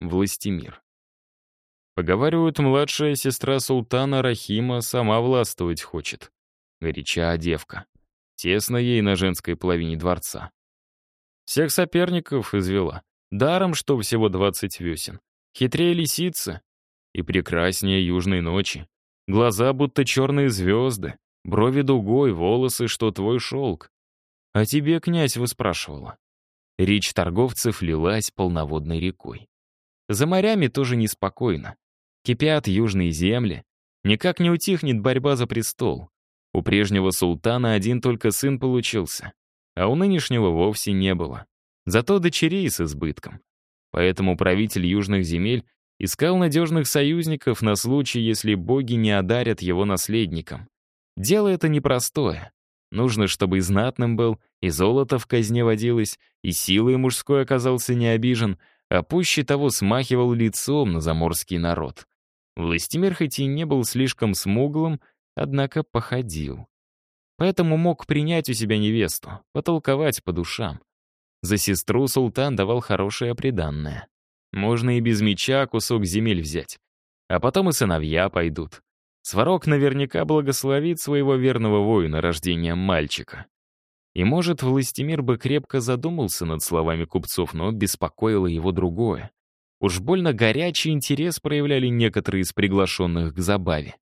Властимир. Поговаривают, младшая сестра султана Рахима сама властвовать хочет. Горяча девка. Тесно ей на женской половине дворца. Всех соперников извела. Даром, что всего двадцать весен. Хитрее лисицы и прекраснее южной ночи. Глаза будто черные звезды, брови дугой, волосы, что твой шелк. А тебе, князь, выспрашивала. Речь торговцев лилась полноводной рекой. За морями тоже неспокойно. Кипят южные земли. Никак не утихнет борьба за престол. У прежнего султана один только сын получился, а у нынешнего вовсе не было. Зато дочерей с избытком. Поэтому правитель южных земель искал надежных союзников на случай, если боги не одарят его наследником. Дело это непростое. Нужно, чтобы и знатным был, и золото в казне водилось, и силой мужской оказался не обижен, а пуще того смахивал лицом на заморский народ. Властимир хоть и не был слишком смуглым, однако походил. Поэтому мог принять у себя невесту, потолковать по душам. За сестру султан давал хорошее приданное. Можно и без меча кусок земель взять. А потом и сыновья пойдут. Сварог наверняка благословит своего верного воина рождением мальчика. И, может, Властимир бы крепко задумался над словами купцов, но беспокоило его другое. Уж больно горячий интерес проявляли некоторые из приглашенных к забаве.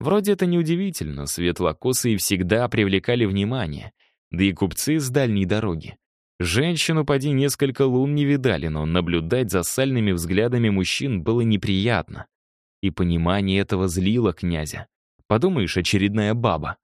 Вроде это неудивительно, светлокосые всегда привлекали внимание, да и купцы с дальней дороги. Женщину, поди, несколько лун не видали, но наблюдать за сальными взглядами мужчин было неприятно. И понимание этого злило князя. Подумаешь, очередная баба.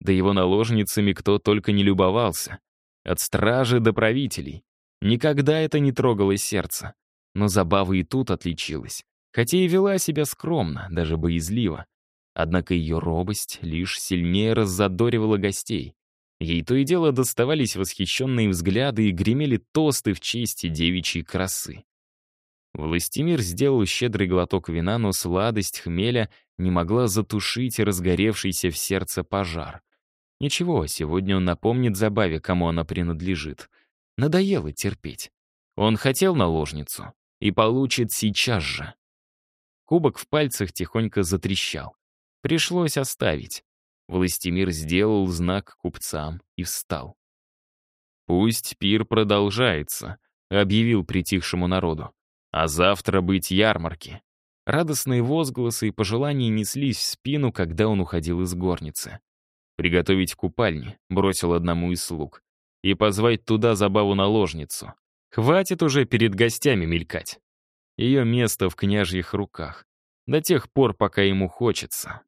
Да его наложницами кто только не любовался. От стражи до правителей. Никогда это не трогало сердце. Но забава и тут отличилась. Хотя и вела себя скромно, даже боязливо. Однако ее робость лишь сильнее раззадоривала гостей. Ей то и дело доставались восхищенные взгляды и гремели тосты в честь девичьей красы. Властимир сделал щедрый глоток вина, но сладость хмеля не могла затушить разгоревшийся в сердце пожар. Ничего, сегодня он напомнит Забаве, кому она принадлежит. Надоело терпеть. Он хотел наложницу и получит сейчас же. Кубок в пальцах тихонько затрещал. Пришлось оставить. Властимир сделал знак купцам и встал. «Пусть пир продолжается», — объявил притихшему народу. «А завтра быть ярмарки». Радостные возгласы и пожелания неслись в спину, когда он уходил из горницы. «Приготовить купальни», — бросил одному из слуг. «И позвать туда забаву наложницу. Хватит уже перед гостями мелькать. Ее место в княжьих руках. До тех пор, пока ему хочется».